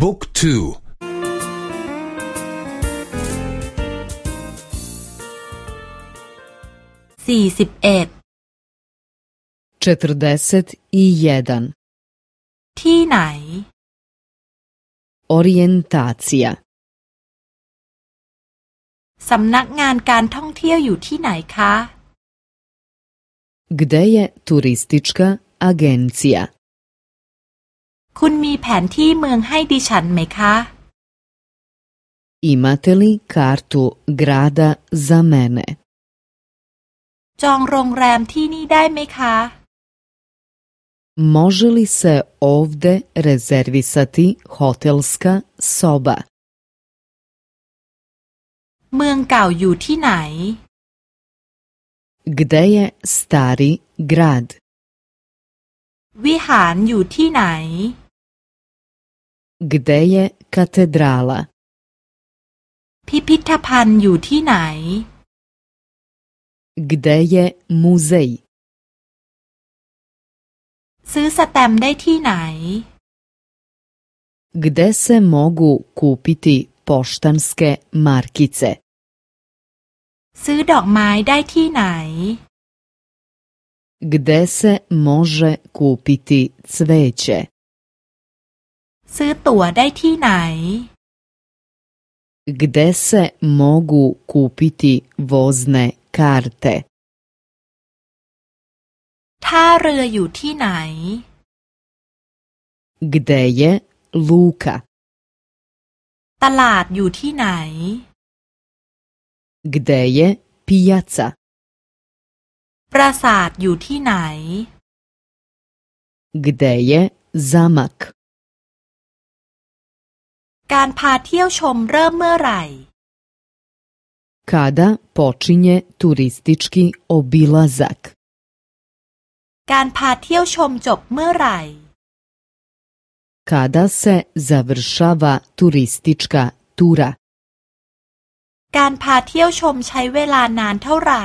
บุ๊กทูสี่สิบเอ็ดที่ไหน Orijentacija สำนักงานการท่องเที่ยวอยู่ที่ไหนคะ Gde je turistička agencija? คุณมีแผนที่เมืองให้ดิฉันไหมคะ Imate li kartu grada za mene? จองโรงแรมที่นี่ได้ไหมคะ Može li se ovde rezervisati hotelska soba? เมืองเก่าอยู่ที่ไหน Gde je stari grad? วิหารอยู่ที่ไหน Gde je katedrala? พิพิธภัณฑ์อยู่ที่ไหน Gde je muzej? ซื้อสแตมได้ที่ไหน Gde se mogu kupiti poštanske markice? ซื้อดอกไม้ได้ที่ไหน Gde se može kupiti cveće? ซื้อตั๋วได้ที่ไหน Gde se mogu kupiti vozne karte? ท่าเรืออยู่ที่ไหน Gde je luka? ตลาดอยู่ที่ไหน Gde je pijaca? ปราสาทอยู่ที่ไหน Gde je zamak? การพาเที่ยวชมเริ่มเมื่อไหร่ Kada počinje turistički obilazak? การพาเที่ยวชมจบเมื่อไหร่ Kada se završava turistička tura? การพาเที่ยวชมใช้เวลานานเท่าไหร่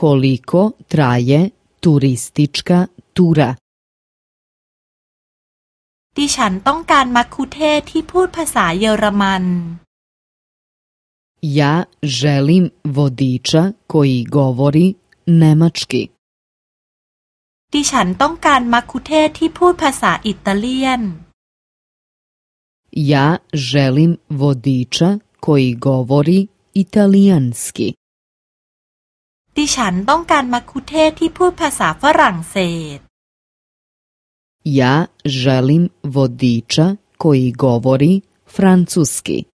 Koliko traje turistička tura? ดิฉันต้องการมัคคุเทศที่พูดภาษาเยอรมัน Ja želim vodiča koji govori nemački. ดิฉันต้องการมัคคุเทศที่พูดภาษาอิตาเลียน Ja želim vodiča koji govori italijanski. ดิฉันต้องการมัคคุเทศที่พูดภาษาฝรั่งเศส Ja želim vodiča koji govori francuski.